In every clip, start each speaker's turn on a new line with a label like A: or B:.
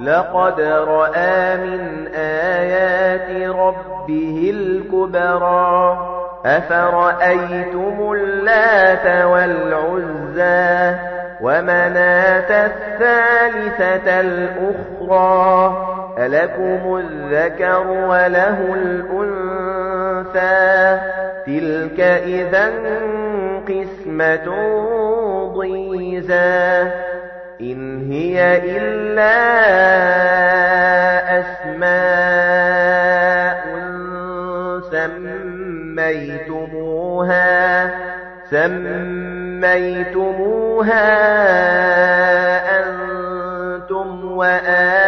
A: لقد رأى من آيات ربه الكبرى. أفرأيتم اللات والعزى ومناة الثالثة الأخرى؟ ألكم الذكر وله الأنثى. تلك إذا قسمة ضيزى. إن هي إلا أسماء سميتموها سميتموها أنتم وآباؤكم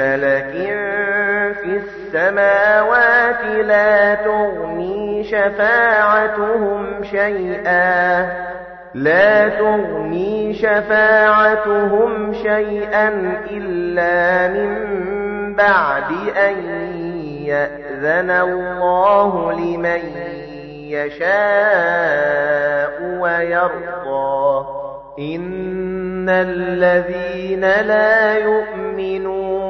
A: ملك في السماوات لا تغني شفاعتهم شيئا لا تغني شفاعتهم شيئا إلا من بعد أن يأذن الله لمن يشاء ويرضى. إن الذين لا يؤمنون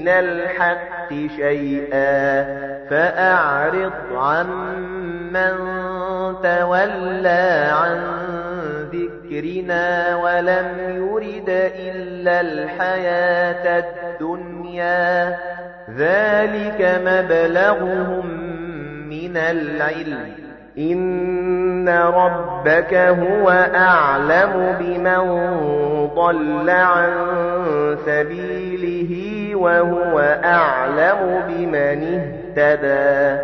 A: من الحق شيئا فأعرض عن من تولى عن ذكرنا ولم يرد إلا الحياة الدنيا. ذلك مبلغهم من العلم. إن ربك هو أعلم بمن ضل عن سبيله. وهو أعلم بمن اهتدى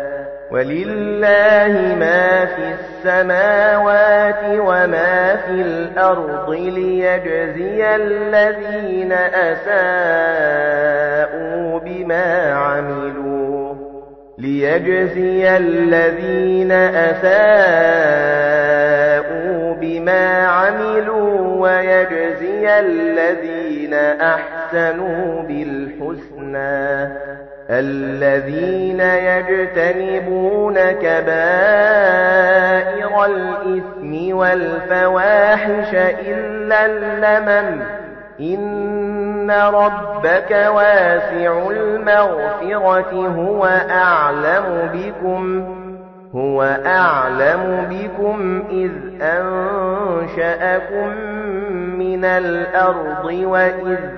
A: ولله ما في السماوات وما في الأرض ليجزي الذين أساءوا بما عملوا ليجزي الذين أساءوا بما عملوا ويجزي الذين أحسنوا بالحسنى الذين يجتنبون كبائر الإثم والفواحش إلا اللمن إن ربك واسع المغفرة هو أعلم بكم هو أعلم بكم إذ أنشأكم من الأرض وإذ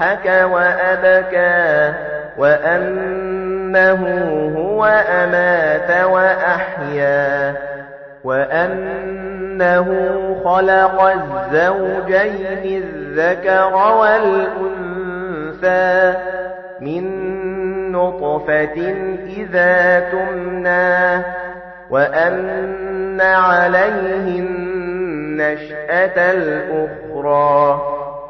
A: أضحك وأبكى وأنه هو أمات وأحيا وأنه خلق الزوجين الذكر والأنثى من نطفة إذا تمنى وأن عليه النشأة الأخرى.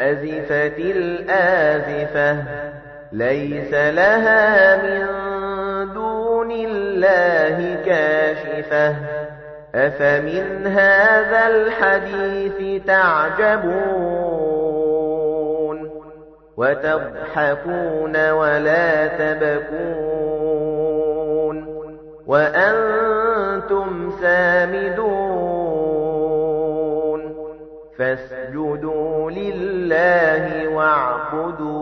A: أزفت الآزفة ليس لها من دون الله كاشفة. أفمن هذا الحديث تعجبون؟ وتضحكون ولا تبكون؟ وأنتم سامدون؟ فاسجدوا لله واعبدوا